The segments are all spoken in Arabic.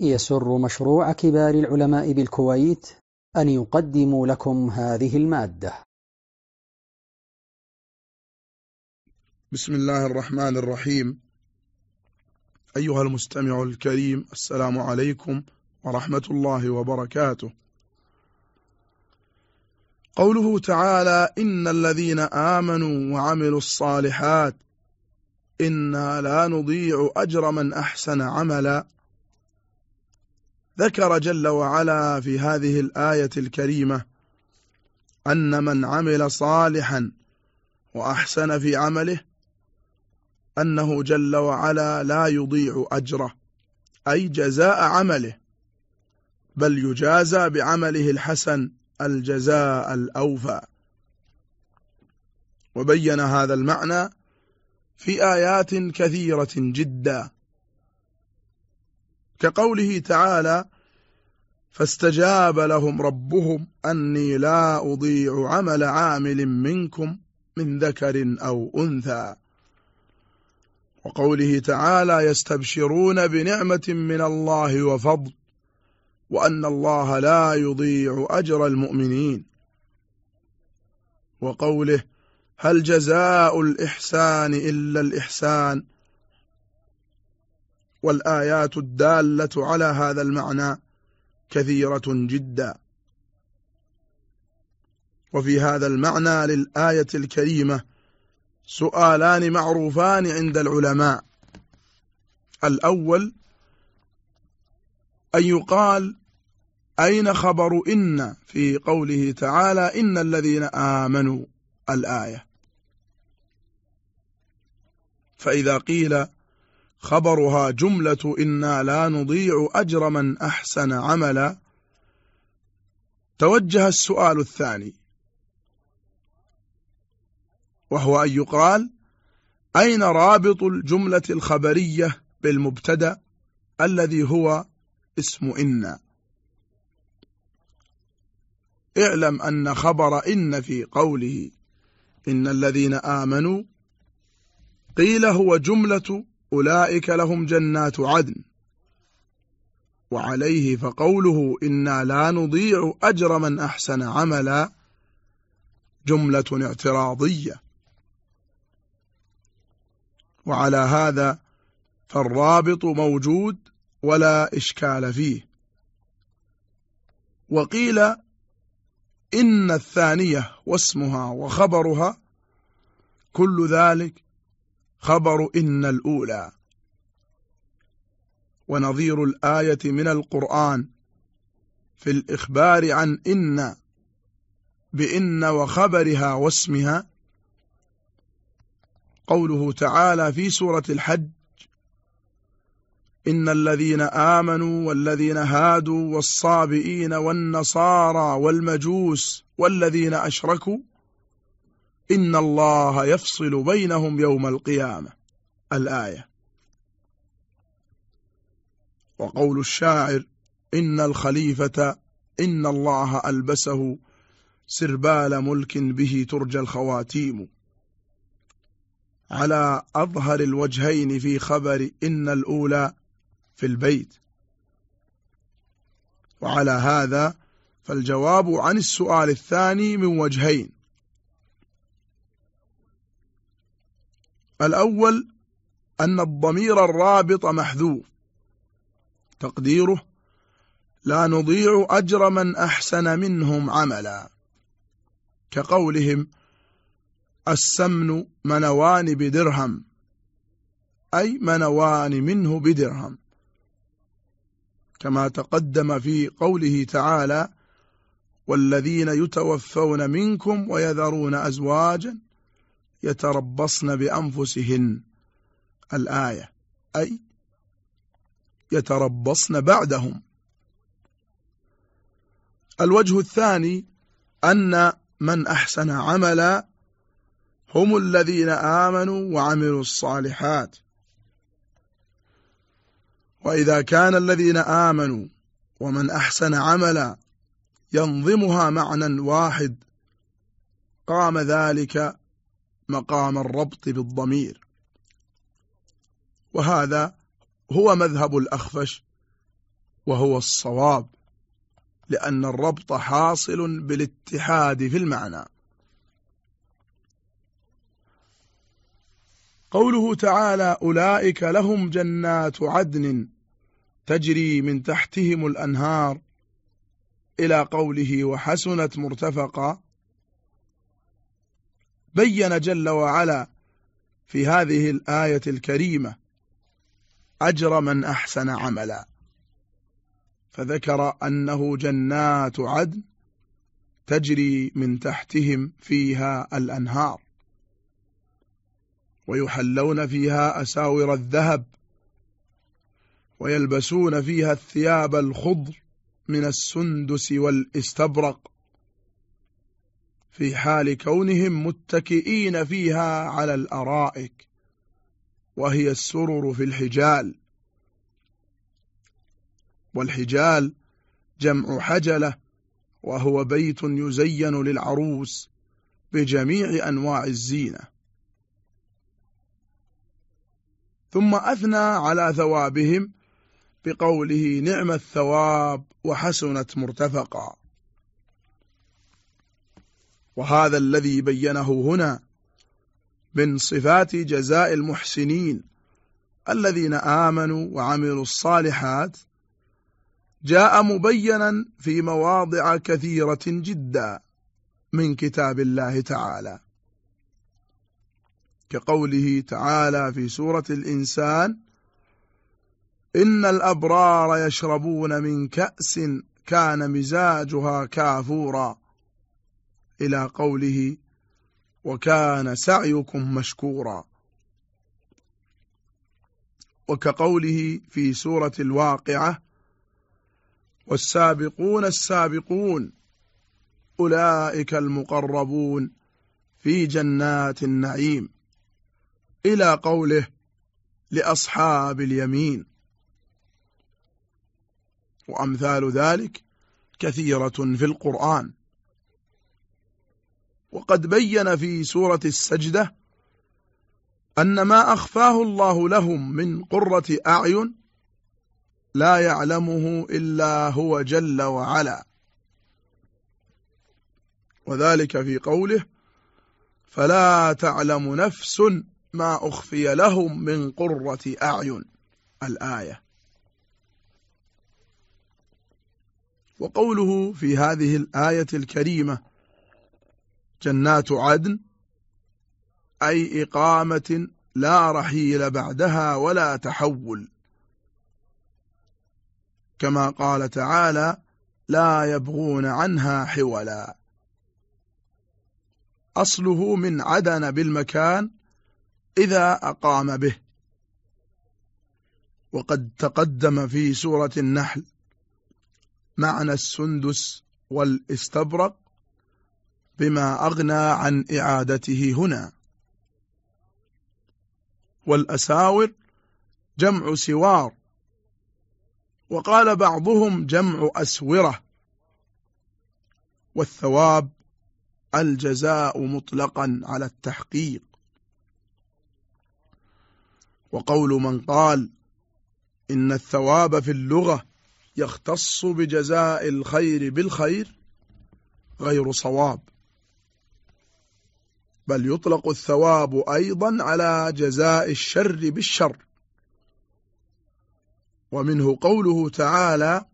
يسر مشروع كبار العلماء بالكويت أن يقدم لكم هذه المادة. بسم الله الرحمن الرحيم. أيها المستمع الكريم السلام عليكم ورحمة الله وبركاته. قوله تعالى إن الذين آمنوا وعملوا الصالحات إنا لا نضيع أجر من أحسن عملا. ذكر جل وعلا في هذه الآية الكريمة أن من عمل صالحا وأحسن في عمله أنه جل وعلا لا يضيع أجره أي جزاء عمله بل يجازى بعمله الحسن الجزاء الأوفى. وبين هذا المعنى في آيات كثيرة جدا. كقوله تعالى فاستجاب لهم ربهم أني لا أضيع عمل عامل منكم من ذكر أو أنثى. وقوله تعالى يستبشرون بنعمة من الله وفضل وأن الله لا يضيع أجر المؤمنين. وقوله هل جزاء الإحسان إلا الإحسان والآيات الدالة على هذا المعنى كثيرة جدا. وفي هذا المعنى للآية الكريمة سؤالان معروفان عند العلماء. الأول أن يقال أين خبر إن؟ في قوله تعالى إن الذين آمنوا. الآية. فإذا قيل خبرها جملة إنا لا نضيع أجر من أحسن عملا. توجه السؤال الثاني. وهو أن يقال أين رابط الجملة الخبرية بالمبتدأ الذي هو اسم إن اعلم أن خبر إن في قوله إن الذين آمنوا قيل هو جملة أولئك لهم جنات عدن. وعليه فقوله إنا لا نضيع أجر من أحسن عملا. جملة اعتراضية. وعلى هذا فالرابط موجود ولا إشكال فيه. وقيل إن الثانية واسمها وخبرها كل ذلك خبر إن الأولى. ونظير الآية من القرآن في الإخبار عن إن بإن وخبرها واسمها. قوله تعالى في سورة الحج إن الذين آمنوا والذين هادوا والصابئين والنصارى والمجوس والذين أشركوا إن الله يفصل بينهم يوم القيامة. الآية. وقول الشاعر إن الخليفة إن الله ألبسه سربال ملك به ترجى الخواتيم. على أظهر الوجهين في خبر إن الأولى في البيت. وعلى هذا فالجواب عن السؤال الثاني من وجهين. الأول أن الضمير الرابط محذوف. تقديره لا نضيع أجر من أحسن منهم عملا. كقولهم السمن منوان بدرهم أي منوان منه بدرهم. كما تقدم في قوله تعالى والذين يتوفون منكم ويذرون أزواجا يتربصن بأنفسهن. الآية. أي يتربصن بعدهم. الوجه الثاني أن من أحسن عملا هم الذين آمنوا وعملوا الصالحات. وإذا كان الذين آمنوا ومن أحسن عملا ينظمها معنى واحد قام ذلك مقام الربط بالضمير. وهذا هو مذهب الأخفش وهو الصواب لأن الربط حاصل بالاتحاد في المعنى. قوله تعالى أولئك لهم جنات عدن تجري من تحتهم الأنهار. إلى قوله وحسنت مرتفقا. بين جل وعلا في هذه الآية الكريمة أجر من أحسن عملا. فذكر أنه جنات عدن تجري من تحتهم فيها الأنهار ويحلون فيها أساور الذهب ويلبسون فيها الثياب الخضر من السندس والاستبرق. في حال كونهم متكئين فيها على الأرائك وهي السرر في الحجال. والحجال جمع حجلة وهو بيت يزين للعروس بجميع أنواع الزينة. ثم أثنى على ثوابهم بقوله نعم الثواب وحسنت مرتفقا. وهذا الذي بينه هنا من صفات جزاء المحسنين الذين آمنوا وعملوا الصالحات جاء مبينا في مواضع كثيرة جدا من كتاب الله تعالى. كقوله تعالى في سورة الإنسان إن الأبرار يشربون من كأس كان مزاجها كافورا. إلى قوله وكان سعيكم مشكورا. وكقوله في سورة الواقعة والسابقون السابقون أولئك المقربون في جنات النعيم. إلى قوله لأصحاب اليمين. وأمثال ذلك كثيرة في القرآن. وقد بين في سورة السجدة أن ما أخفاه الله لهم من قرة أعين لا يعلمه إلا هو جل وعلا. وذلك في قوله فلا تعلم نفس ما أخفي لهم من قرة أعين الآية. وقوله في هذه الآية الكريمة جنات عدن أي إقامة لا رحيل بعدها ولا تحول. كما قال تعالى لا يبغون عنها حولا أصله من عدن بالمكان إذا أقام به. وقد تقدم في سورة النحل معنى السندس والإستبرق بما أغنى عن إعادته هنا. والأساور جمع سوار وقال بعضهم جمع أسورة والثواب الجزاء مطلقا على التحقيق. وقول من قال إن الثواب في اللغة يختص بجزاء الخير بالخير غير صواب. بل يطلق الثواب أيضا على جزاء الشر بالشر. ومنه قوله تعالى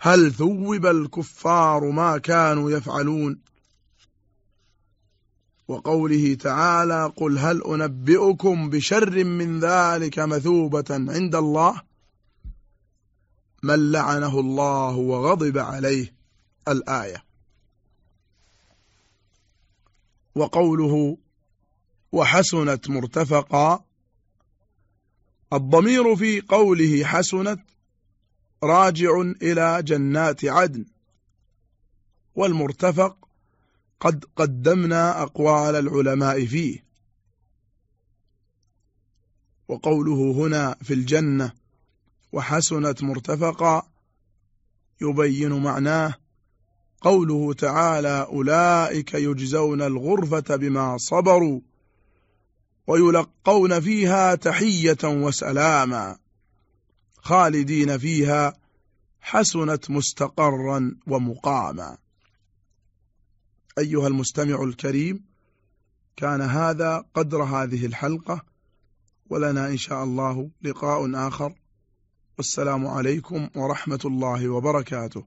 هل ثوب الكفار ما كانوا يفعلون؟ وقوله تعالى قل هل أنبئكم بشر من ذلك مثوبة عند الله؟ من لعنه الله وغضب عليه. الآية. وقوله وحسنت مرتفقا. الضمير في قوله حسنت راجع إلى جنات عدن والمرتفق قد قدمنا أقوال العلماء فيه. وقوله هنا في الجنة وحسنت مرتفقا يبين معناه قوله تعالى أولئك يجزون الغرفة بما صبروا ويلقون فيها تحية وسلاما خالدين فيها حسنت مستقرا ومقاما. أيها المستمع الكريم كان هذا قدر هذه الحلقة ولنا إن شاء الله لقاء آخر. والسلام عليكم ورحمة الله وبركاته.